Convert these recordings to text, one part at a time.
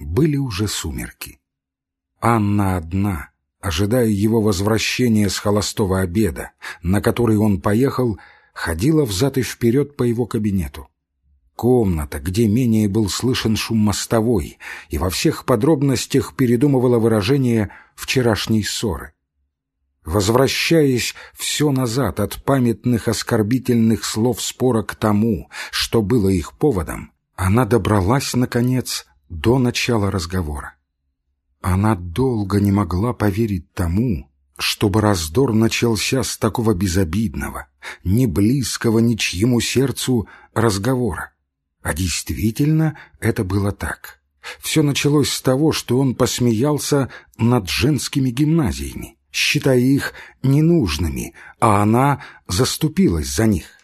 Были уже сумерки. Анна одна, ожидая его возвращения с холостого обеда, на который он поехал, ходила взад и вперед по его кабинету. Комната, где менее был слышен шум мостовой, и во всех подробностях передумывала выражение вчерашней ссоры. Возвращаясь все назад от памятных оскорбительных слов спора к тому, что было их поводом, она добралась, наконец, до начала разговора. Она долго не могла поверить тому, чтобы раздор начался с такого безобидного, не близкого ничьему сердцу разговора. А действительно это было так. Все началось с того, что он посмеялся над женскими гимназиями, считая их ненужными, а она заступилась за них.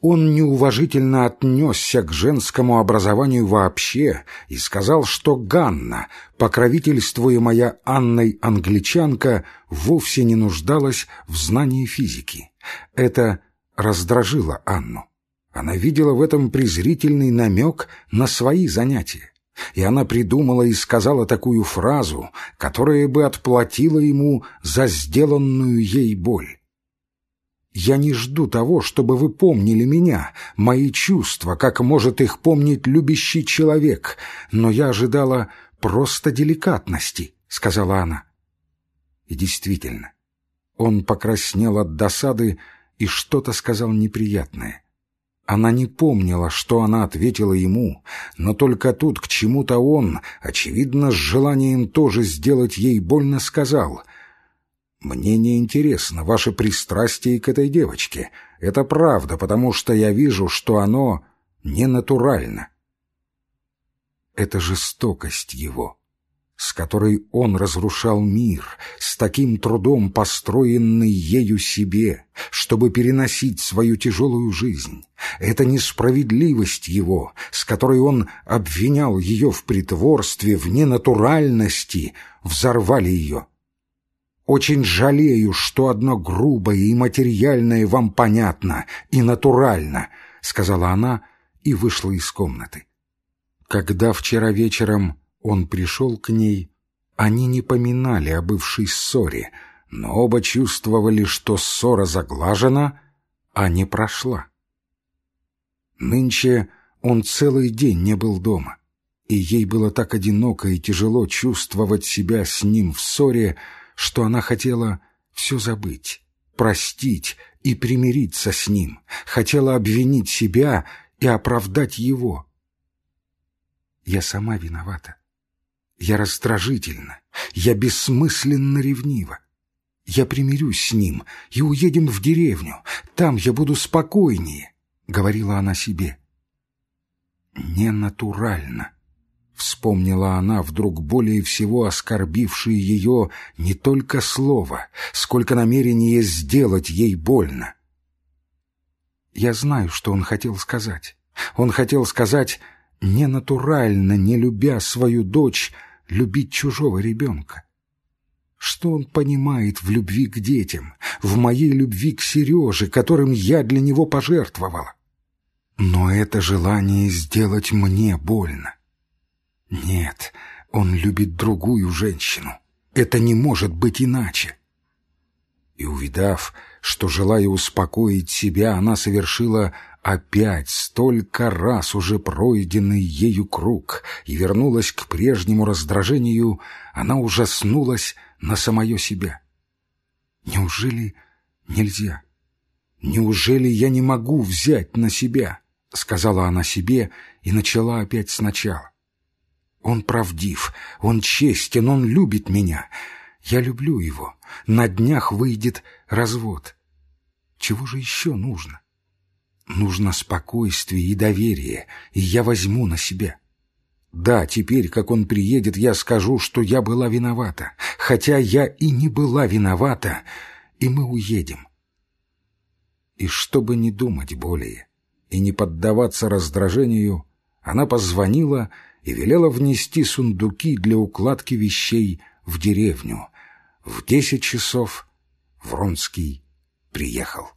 Он неуважительно отнесся к женскому образованию вообще и сказал, что Ганна, покровительствуемая Анной англичанка, вовсе не нуждалась в знании физики. Это раздражило Анну. Она видела в этом презрительный намек на свои занятия. И она придумала и сказала такую фразу, которая бы отплатила ему за сделанную ей боль. Я не жду того, чтобы вы помнили меня, мои чувства, как может их помнить любящий человек, но я ожидала просто деликатности, — сказала она. И действительно, он покраснел от досады и что-то сказал неприятное. Она не помнила, что она ответила ему, но только тут к чему-то он, очевидно, с желанием тоже сделать ей больно, сказал — «Мне не интересно ваше пристрастие к этой девочке. Это правда, потому что я вижу, что оно ненатурально». Это жестокость его, с которой он разрушал мир, с таким трудом построенный ею себе, чтобы переносить свою тяжелую жизнь. Это несправедливость его, с которой он обвинял ее в притворстве, в ненатуральности, взорвали ее. Очень жалею, что одно грубое и материальное вам понятно и натурально, — сказала она и вышла из комнаты. Когда вчера вечером он пришел к ней, они не поминали о бывшей ссоре, но оба чувствовали, что ссора заглажена, а не прошла. Нынче он целый день не был дома, и ей было так одиноко и тяжело чувствовать себя с ним в ссоре, что она хотела все забыть, простить и примириться с ним, хотела обвинить себя и оправдать его. Я сама виновата. Я раздражительна, я бессмысленно ревнива. Я примирюсь с ним и уедем в деревню, там я буду спокойнее, — говорила она себе. Ненатурально. Вспомнила она вдруг более всего оскорбившее ее не только слово, сколько намерение сделать ей больно. Я знаю, что он хотел сказать. Он хотел сказать, ненатурально, не любя свою дочь, любить чужого ребенка. Что он понимает в любви к детям, в моей любви к Сереже, которым я для него пожертвовала? Но это желание сделать мне больно. Нет, он любит другую женщину. Это не может быть иначе. И увидав, что, желая успокоить себя, она совершила опять столько раз уже пройденный ею круг и вернулась к прежнему раздражению, она ужаснулась на самое себя. Неужели нельзя? Неужели я не могу взять на себя? — сказала она себе и начала опять сначала. Он правдив, он честен, он любит меня. Я люблю его. На днях выйдет развод. Чего же еще нужно? Нужно спокойствие и доверие, и я возьму на себя. Да, теперь, как он приедет, я скажу, что я была виновата, хотя я и не была виновата, и мы уедем. И чтобы не думать более и не поддаваться раздражению, она позвонила и велела внести сундуки для укладки вещей в деревню. В десять часов Вронский приехал.